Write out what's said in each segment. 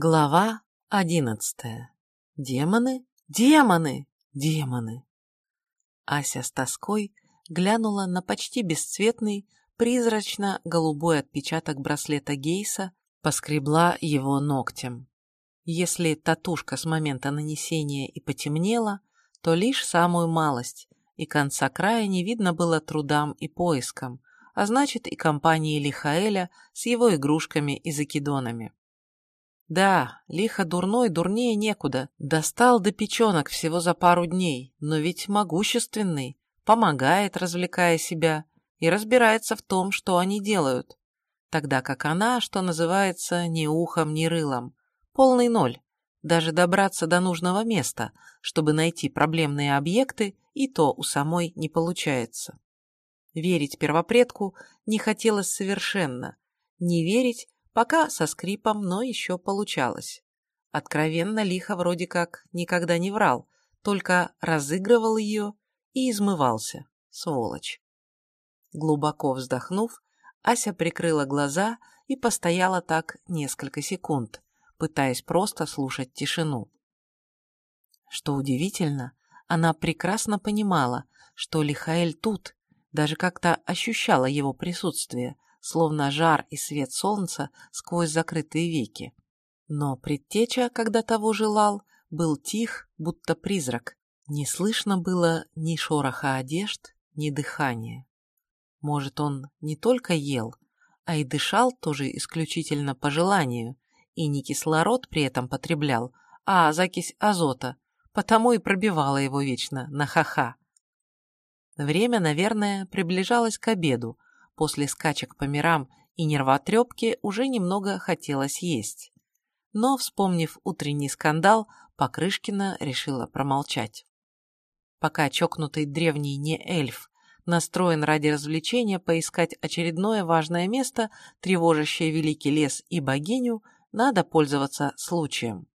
Глава одиннадцатая. Демоны? Демоны! Демоны! Ася с тоской глянула на почти бесцветный, призрачно-голубой отпечаток браслета Гейса, поскребла его ногтем. Если татушка с момента нанесения и потемнела, то лишь самую малость, и конца края не видно было трудам и поискам, а значит и компании Лихаэля с его игрушками и закидонами. Да, лихо дурной, дурнее некуда. Достал до печенок всего за пару дней, но ведь могущественный, помогает, развлекая себя, и разбирается в том, что они делают. Тогда как она, что называется, ни ухом, ни рылом. Полный ноль. Даже добраться до нужного места, чтобы найти проблемные объекты, и то у самой не получается. Верить первопредку не хотелось совершенно. Не верить Пока со скрипом, но еще получалось. Откровенно лихо вроде как никогда не врал, только разыгрывал ее и измывался, сволочь. Глубоко вздохнув, Ася прикрыла глаза и постояла так несколько секунд, пытаясь просто слушать тишину. Что удивительно, она прекрасно понимала, что Лихаэль тут, даже как-то ощущала его присутствие, словно жар и свет солнца сквозь закрытые веки. Но предтеча, когда того желал, был тих, будто призрак. Не слышно было ни шороха одежд, ни дыхания. Может, он не только ел, а и дышал тоже исключительно по желанию, и не кислород при этом потреблял, а закись азота, потому и пробивала его вечно на ха-ха. Время, наверное, приближалось к обеду, После скачек по мирам и нервотрепки уже немного хотелось есть. Но, вспомнив утренний скандал, Покрышкина решила промолчать. Пока чокнутый древний не эльф настроен ради развлечения поискать очередное важное место, тревожащее великий лес и богиню, надо пользоваться случаем.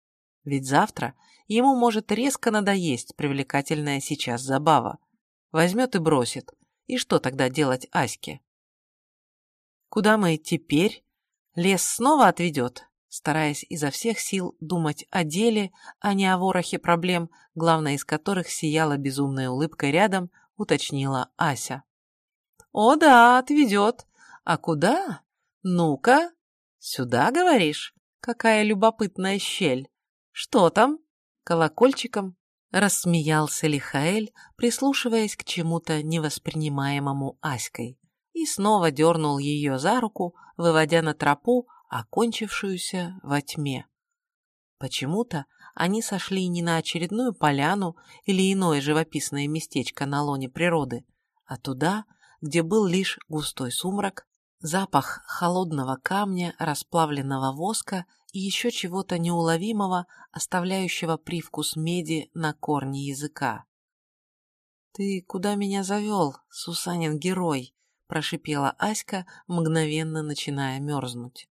Ведь завтра ему может резко надоесть привлекательная сейчас забава. Возьмет и бросит. И что тогда делать Аське? Куда мы теперь? Лес снова отведет? Стараясь изо всех сил думать о деле, а не о ворохе проблем, главная из которых сияла безумной улыбкой рядом, уточнила Ася. «О да, отведет. А куда? Ну-ка. Сюда, говоришь? Какая любопытная щель. Что там?» Колокольчиком рассмеялся Лихаэль, прислушиваясь к чему-то невоспринимаемому Аськой и снова дернул ее за руку, выводя на тропу, окончившуюся во тьме. Почему-то они сошли не на очередную поляну или иное живописное местечко на лоне природы, а туда, где был лишь густой сумрак, запах холодного камня, расплавленного воска и еще чего-то неуловимого, оставляющего привкус меди на корне языка. «Ты куда меня завел, Сусанин герой?» Прошипела Аська, мгновенно начиная мерзнуть.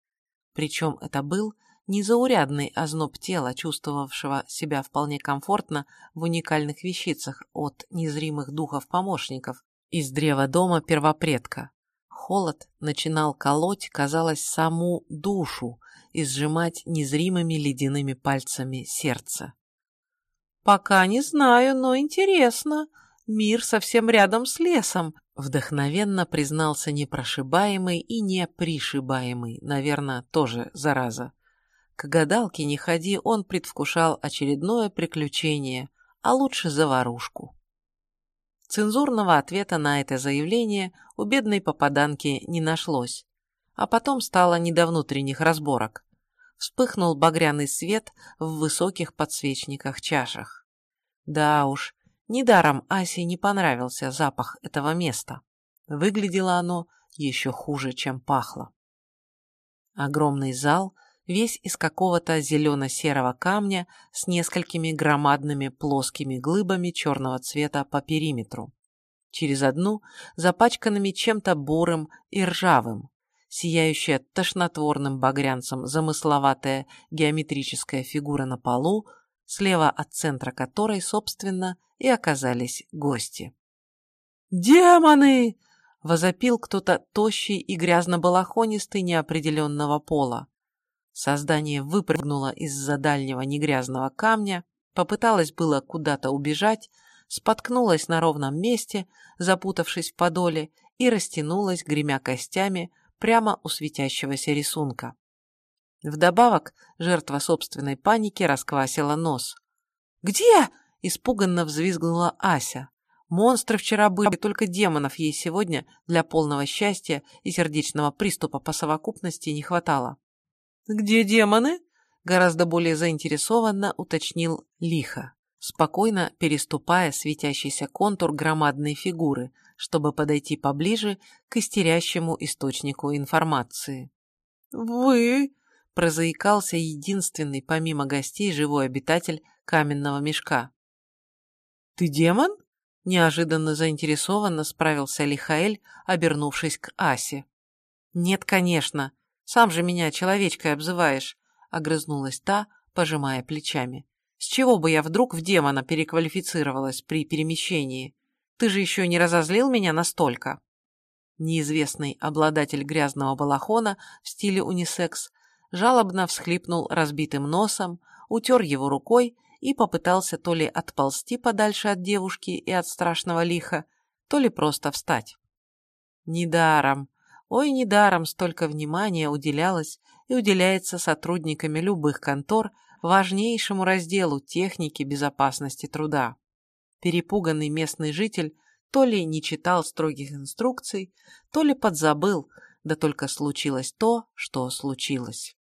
Причем это был незаурядный озноб тела, чувствовавшего себя вполне комфортно в уникальных вещицах от незримых духов-помощников из древа дома первопредка. Холод начинал колоть, казалось, саму душу и сжимать незримыми ледяными пальцами сердце. «Пока не знаю, но интересно. Мир совсем рядом с лесом, Вдохновенно признался непрошибаемый и непришибаемый, наверное, тоже зараза. К гадалке не ходи, он предвкушал очередное приключение, а лучше заварушку. Цензурного ответа на это заявление у бедной попаданки не нашлось, а потом стало не до внутренних разборок. Вспыхнул багряный свет в высоких подсвечниках чашах. Да уж, Недаром Асе не понравился запах этого места. Выглядело оно еще хуже, чем пахло. Огромный зал, весь из какого-то зелено-серого камня с несколькими громадными плоскими глыбами черного цвета по периметру. Через одну запачканными чем-то бурым и ржавым, сияющая тошнотворным багрянцем замысловатая геометрическая фигура на полу, слева от центра которой, собственно, и оказались гости. «Демоны!» — возопил кто-то тощий и грязно-балахонистый неопределенного пола. Создание выпрыгнуло из-за дальнего негрязного камня, попыталось было куда-то убежать, споткнулось на ровном месте, запутавшись в подоле, и растянулось, гремя костями, прямо у светящегося рисунка. Вдобавок, жертва собственной паники расквасила нос. «Где?» – испуганно взвизгнула Ася. Монстры вчера были, только демонов ей сегодня для полного счастья и сердечного приступа по совокупности не хватало. «Где демоны?» – гораздо более заинтересованно уточнил Лиха, спокойно переступая светящийся контур громадной фигуры, чтобы подойти поближе к истерящему источнику информации. «Вы?» – прозаикался единственный помимо гостей живой обитатель каменного мешка. «Ты демон?» Неожиданно заинтересованно справился Лихаэль, обернувшись к Асе. «Нет, конечно. Сам же меня человечкой обзываешь», — огрызнулась та, пожимая плечами. «С чего бы я вдруг в демона переквалифицировалась при перемещении? Ты же еще не разозлил меня настолько?» Неизвестный обладатель грязного балахона в стиле унисекс жалобно всхлипнул разбитым носом, утер его рукой и попытался то ли отползти подальше от девушки и от страшного лиха, то ли просто встать. Недаром, ой, недаром столько внимания уделялось и уделяется сотрудниками любых контор важнейшему разделу техники безопасности труда. Перепуганный местный житель то ли не читал строгих инструкций, то ли подзабыл, да только случилось то, что случилось.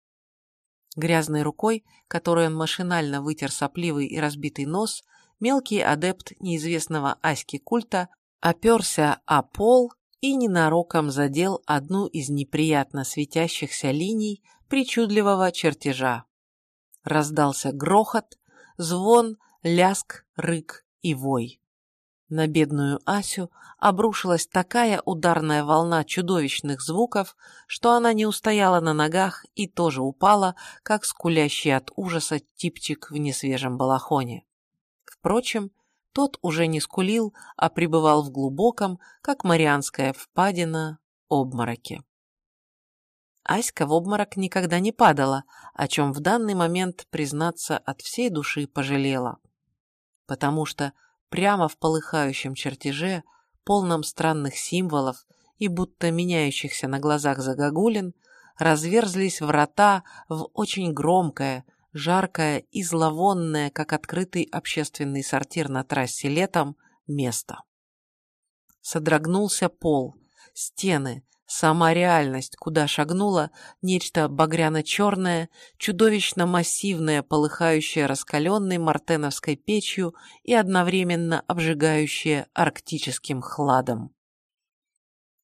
Грязной рукой, которой он машинально вытер сопливый и разбитый нос, мелкий адепт неизвестного аськи культа оперся о пол и ненароком задел одну из неприятно светящихся линий причудливого чертежа. Раздался грохот, звон, ляск, рык и вой. На бедную Асю обрушилась такая ударная волна чудовищных звуков, что она не устояла на ногах и тоже упала, как скулящий от ужаса типчик в несвежем балахоне. Впрочем, тот уже не скулил, а пребывал в глубоком, как Марианская впадина, обмороке. Аська в обморок никогда не падала, о чем в данный момент, признаться, от всей души пожалела. Потому что прямо в полыхающем чертеже, полном странных символов и будто меняющихся на глазах загогулин, разверзлись врата в очень громкое, жаркое и зловонное, как открытый общественный сортир на трассе летом, место. Содрогнулся пол, стены, Сама реальность, куда шагнула, нечто багряно-черное, чудовищно массивное, полыхающее раскаленной мартеновской печью и одновременно обжигающее арктическим хладом.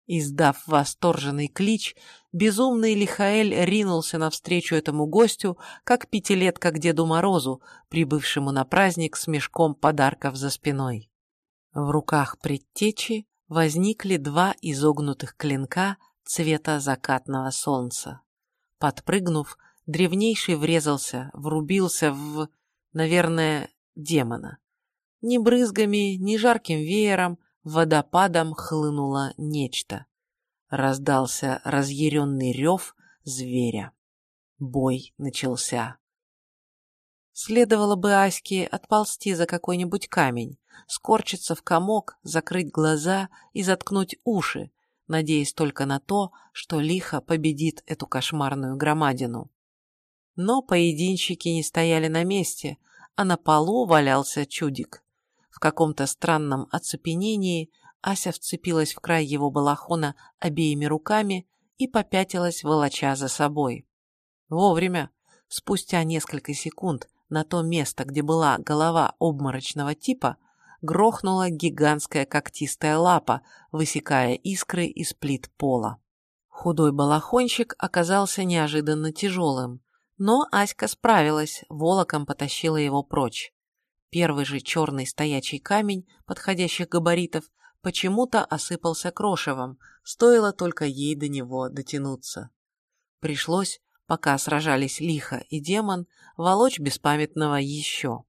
Издав восторженный клич, безумный Лихаэль ринулся навстречу этому гостю, как пятилетка к Деду Морозу, прибывшему на праздник с мешком подарков за спиной. В руках предтечи возникли два изогнутых клинка цвета закатного солнца. Подпрыгнув, древнейший врезался, врубился в, наверное, демона. Ни брызгами, ни жарким веером, водопадом хлынуло нечто. Раздался разъяренный рев зверя. Бой начался. Следовало бы Аське отползти за какой-нибудь камень, скорчиться в комок, закрыть глаза и заткнуть уши, надеясь только на то, что лихо победит эту кошмарную громадину. Но поединщики не стояли на месте, а на полу валялся чудик. В каком-то странном оцепенении Ася вцепилась в край его балахона обеими руками и попятилась, волоча за собой. Вовремя, спустя несколько секунд, на то место, где была голова обморочного типа, грохнула гигантская когтистая лапа, высекая искры из плит пола. Худой балахончик оказался неожиданно тяжелым, но Аська справилась, волоком потащила его прочь. Первый же черный стоячий камень подходящих габаритов почему-то осыпался крошевом, стоило только ей до него дотянуться. Пришлось, пока сражались Лиха и Демон, волочь беспамятного еще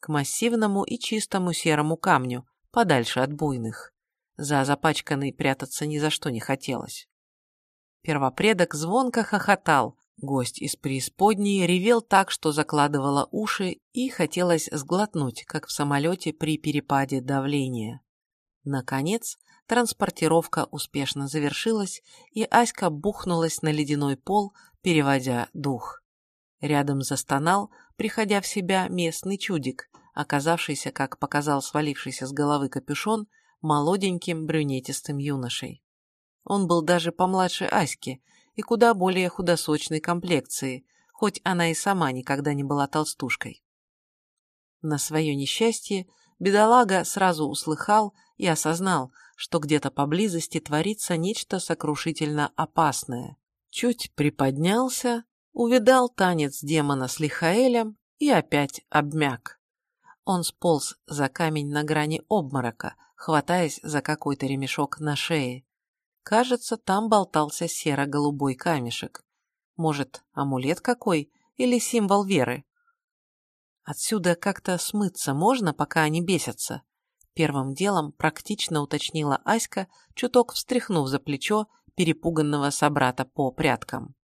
к массивному и чистому серому камню, подальше от буйных. За запачканный прятаться ни за что не хотелось. Первопредок звонко хохотал, Гость из преисподней ревел так, что закладывало уши, и хотелось сглотнуть, как в самолете при перепаде давления. Наконец, транспортировка успешно завершилась, и Аська бухнулась на ледяной пол, переводя дух. Рядом застонал, приходя в себя, местный чудик, оказавшийся, как показал свалившийся с головы капюшон, молоденьким брюнетистым юношей. Он был даже помладше Аськи и куда более худосочной комплекции, хоть она и сама никогда не была толстушкой. На свое несчастье бедолага сразу услыхал и осознал, что где-то поблизости творится нечто сокрушительно опасное. Чуть приподнялся, увидал танец демона с Лихаэлем и опять обмяк. Он сполз за камень на грани обморока, хватаясь за какой-то ремешок на шее. Кажется, там болтался серо-голубой камешек. Может, амулет какой или символ веры? Отсюда как-то смыться можно, пока они бесятся? Первым делом практично уточнила Аська, чуток встряхнув за плечо перепуганного собрата по пряткам.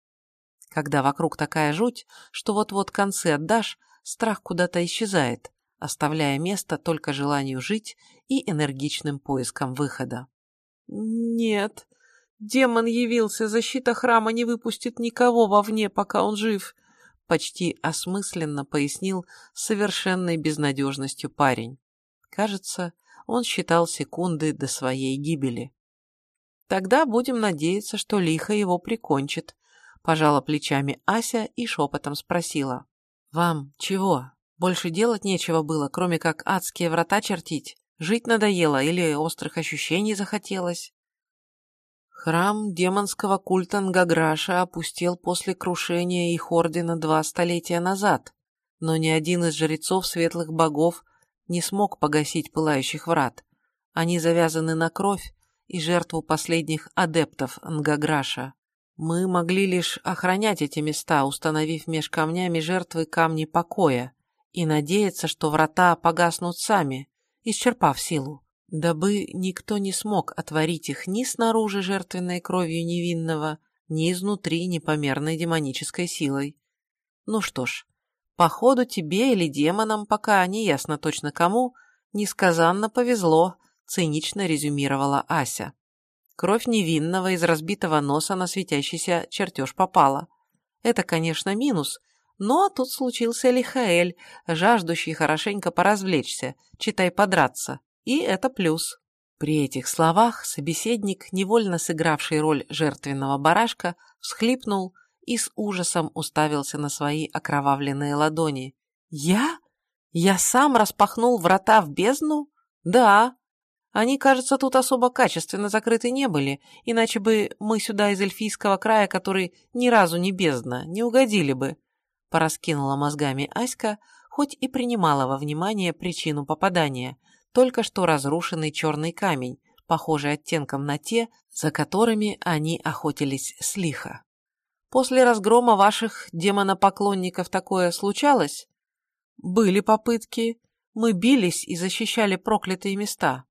Когда вокруг такая жуть, что вот-вот концы отдашь, страх куда-то исчезает, оставляя место только желанию жить и энергичным поиском выхода. «Нет, Демон явился, защита храма не выпустит никого вовне, пока он жив», почти осмысленно пояснил совершенной безнадежностью парень. Кажется, он считал секунды до своей гибели. «Тогда будем надеяться, что лихо его прикончит», пожала плечами Ася и шепотом спросила. «Вам чего? Больше делать нечего было, кроме как адские врата чертить? Жить надоело или острых ощущений захотелось?» Храм демонского культа Нгаграша опустел после крушения их ордена два столетия назад, но ни один из жрецов светлых богов не смог погасить пылающих врат. Они завязаны на кровь и жертву последних адептов Нгаграша. Мы могли лишь охранять эти места, установив меж камнями жертвы камни покоя, и надеяться, что врата погаснут сами, исчерпав силу дабы никто не смог отворить их ни снаружи жертвенной кровью невинного, ни изнутри непомерной демонической силой. Ну что ж, походу тебе или демонам, пока не ясно точно кому, несказанно повезло, цинично резюмировала Ася. Кровь невинного из разбитого носа на светящийся чертеж попала. Это, конечно, минус, но тут случился Лихаэль, жаждущий хорошенько поразвлечься, читай подраться. И это плюс. При этих словах собеседник, невольно сыгравший роль жертвенного барашка, всхлипнул и с ужасом уставился на свои окровавленные ладони. «Я? Я сам распахнул врата в бездну? Да. Они, кажется, тут особо качественно закрыты не были, иначе бы мы сюда из эльфийского края, который ни разу не бездна, не угодили бы», — пораскинула мозгами Аська, хоть и принимала во внимание причину попадания — только что разрушенный черный камень, похожий оттенком на те, за которыми они охотились с. После разгрома ваших демонопоклонников такое случалось? Были попытки. Мы бились и защищали проклятые места.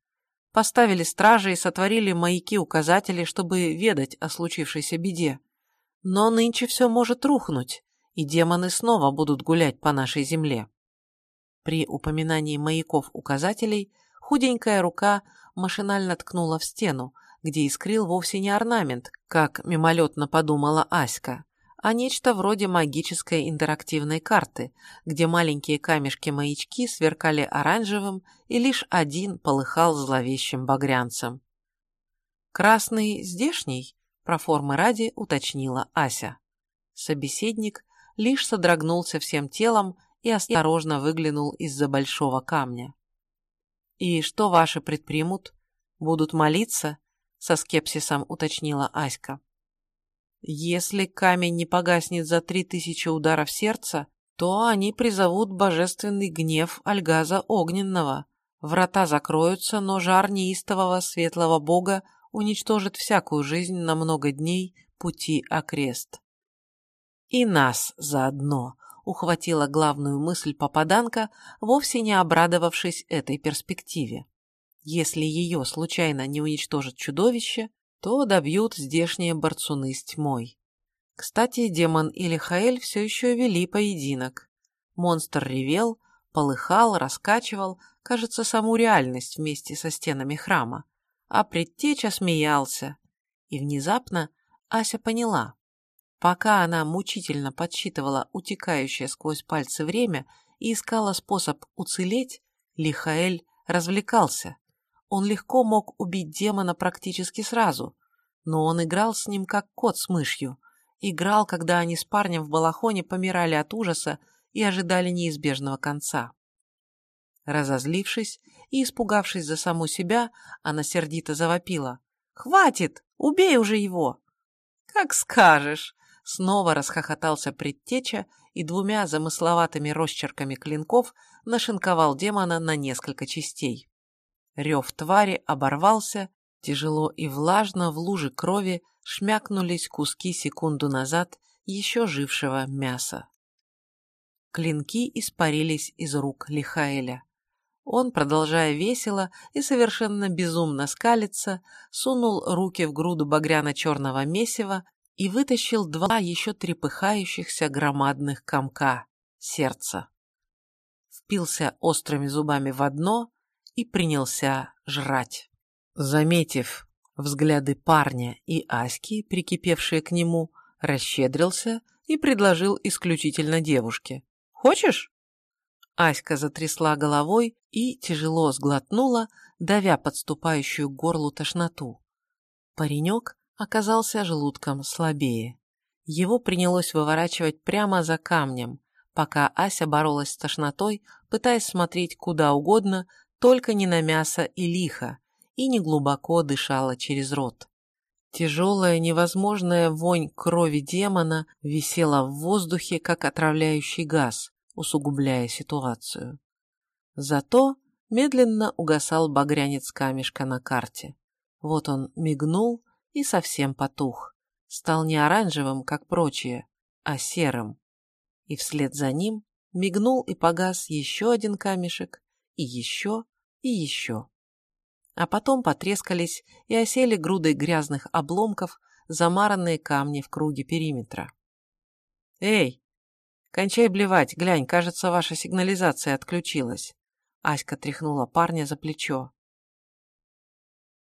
Поставили стражи и сотворили маяки-указатели, чтобы ведать о случившейся беде. Но нынче все может рухнуть, и демоны снова будут гулять по нашей земле. При упоминании маяков-указателей худенькая рука машинально ткнула в стену, где искрил вовсе не орнамент, как мимолетно подумала Аська, а нечто вроде магической интерактивной карты, где маленькие камешки-маячки сверкали оранжевым и лишь один полыхал зловещим багрянцем. «Красный здешний?» – про формы ради уточнила Ася. Собеседник лишь содрогнулся всем телом и осторожно выглянул из-за большого камня. «И что ваши предпримут? Будут молиться?» — со скепсисом уточнила Аська. «Если камень не погаснет за три тысячи ударов сердца, то они призовут божественный гнев Альгаза Огненного. Врата закроются, но жар неистового светлого бога уничтожит всякую жизнь на много дней пути окрест. И нас заодно, ухватила главную мысль попаданка, вовсе не обрадовавшись этой перспективе. Если ее случайно не уничтожит чудовище, то добьют здешние борцуны с тьмой. Кстати, демон и Лихаэль все еще вели поединок. Монстр ревел, полыхал, раскачивал, кажется, саму реальность вместе со стенами храма. А предтеча смеялся. И внезапно Ася поняла. Пока она мучительно подсчитывала утекающее сквозь пальцы время и искала способ уцелеть, Лихаэль развлекался. Он легко мог убить демона практически сразу, но он играл с ним как кот с мышью. Играл, когда они с парнем в балахоне помирали от ужаса и ожидали неизбежного конца. Разозлившись и испугавшись за саму себя, она сердито завопила. «Хватит! Убей уже его!» «Как скажешь!» Снова расхохотался предтеча и двумя замысловатыми росчерками клинков нашинковал демона на несколько частей. Рев твари оборвался, тяжело и влажно в луже крови шмякнулись куски секунду назад еще жившего мяса. Клинки испарились из рук Лихаэля. Он, продолжая весело и совершенно безумно скалиться, сунул руки в груду багряно-черного месива и вытащил два еще трепыхающихся громадных комка — сердца. Впился острыми зубами в одно и принялся жрать. Заметив взгляды парня и Аськи, прикипевшие к нему, расщедрился и предложил исключительно девушке. «Хочешь?» Аська затрясла головой и тяжело сглотнула, давя подступающую к горлу тошноту. Паренек оказался желудком слабее. Его принялось выворачивать прямо за камнем, пока Ася боролась с тошнотой, пытаясь смотреть куда угодно, только не на мясо и лихо, и не глубоко дышала через рот. Тяжелая, невозможная вонь крови демона висела в воздухе, как отравляющий газ, усугубляя ситуацию. Зато медленно угасал багрянец камешка на карте. Вот он мигнул и совсем потух. Стал не оранжевым, как прочие, а серым. И вслед за ним мигнул и погас еще один камешек, и еще, и еще. А потом потрескались и осели грудой грязных обломков, замаранные камни в круге периметра. «Эй, кончай блевать, глянь, кажется, ваша сигнализация отключилась». Аська тряхнула парня за плечо.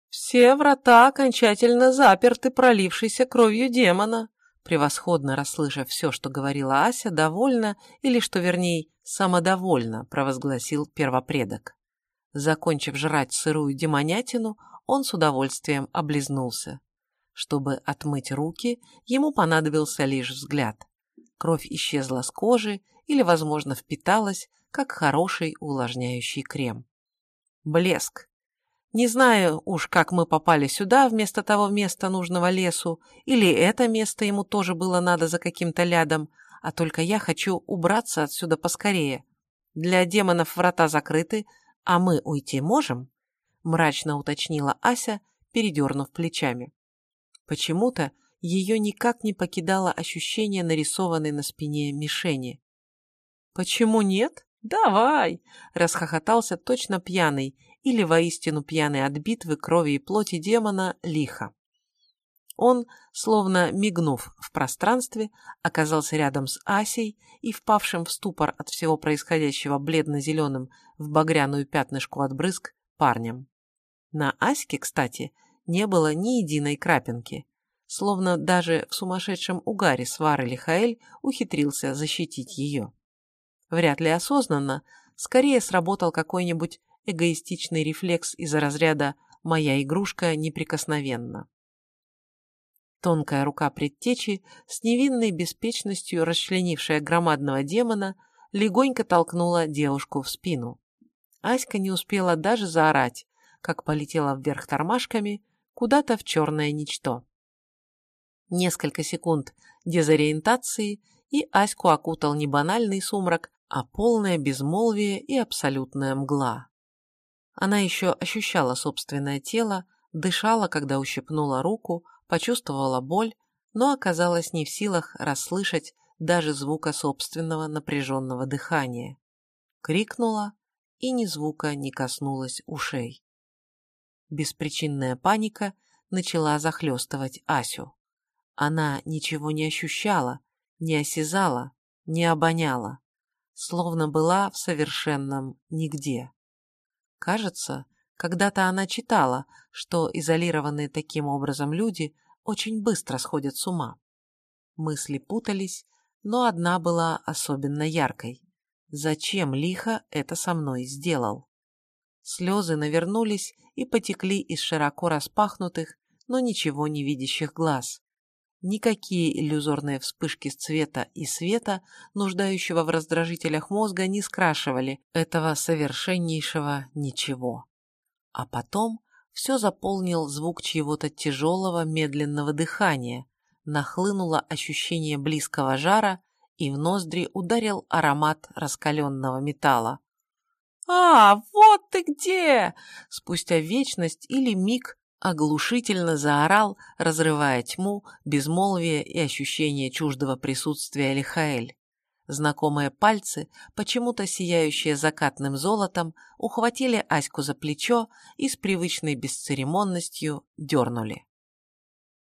«Все врата окончательно заперты пролившейся кровью демона», превосходно расслышав все, что говорила Ася, довольно, или, что вернее, самодовольно, провозгласил первопредок. Закончив жрать сырую демонятину, он с удовольствием облизнулся. Чтобы отмыть руки, ему понадобился лишь взгляд. Кровь исчезла с кожи или, возможно, впиталась, как хороший увлажняющий крем. Блеск, не знаю уж, как мы попали сюда вместо того места нужного лесу, или это место ему тоже было надо за каким-то лядом, а только я хочу убраться отсюда поскорее. Для демонов врата закрыты, а мы уйти можем?» — мрачно уточнила Ася, передернув плечами. Почему-то ее никак не покидало ощущение нарисованной на спине мишени. «Почему нет? Давай!» — расхохотался точно пьяный или воистину пьяный от битвы крови и плоти демона лихо. Он, словно мигнув в пространстве, оказался рядом с Асей и, впавшим в ступор от всего происходящего бледно-зеленым в багряную пятнышку от брызг, парнем. На Аське, кстати, не было ни единой крапинки, словно даже в сумасшедшем угаре Свар Лихаэль ухитрился защитить ее. Вряд ли осознанно, скорее сработал какой-нибудь эгоистичный рефлекс из-за разряда «моя игрушка неприкосновенна». Тонкая рука предтечи, с невинной беспечностью расчленившая громадного демона, легонько толкнула девушку в спину. Аська не успела даже заорать, как полетела вверх тормашками куда-то в черное ничто. Несколько секунд дезориентации, и Аську окутал не банальный сумрак, а полное безмолвие и абсолютная мгла. Она еще ощущала собственное тело, дышала, когда ущипнула руку, почувствовала боль, но оказалась не в силах расслышать даже звука собственного напряженного дыхания. Крикнула, и ни звука не коснулась ушей. Беспричинная паника начала захлестывать Асю. Она ничего не ощущала, не осязала, не обоняла, словно была в совершенном нигде. Кажется, когда-то она читала, что изолированные таким образом люди очень быстро сходят с ума. Мысли путались, но одна была особенно яркой. Зачем лихо это со мной сделал? Слезы навернулись и потекли из широко распахнутых, но ничего не видящих глаз. Никакие иллюзорные вспышки цвета и света, нуждающего в раздражителях мозга, не скрашивали этого совершеннейшего ничего. А потом все заполнил звук чьего-то тяжелого медленного дыхания, нахлынуло ощущение близкого жара, и в ноздри ударил аромат раскаленного металла. «А, вот ты где!» Спустя вечность или миг оглушительно заорал, разрывая тьму, безмолвие и ощущение чуждого присутствия Лихаэль. Знакомые пальцы, почему-то сияющие закатным золотом, ухватили Аську за плечо и с привычной бесцеремонностью дернули.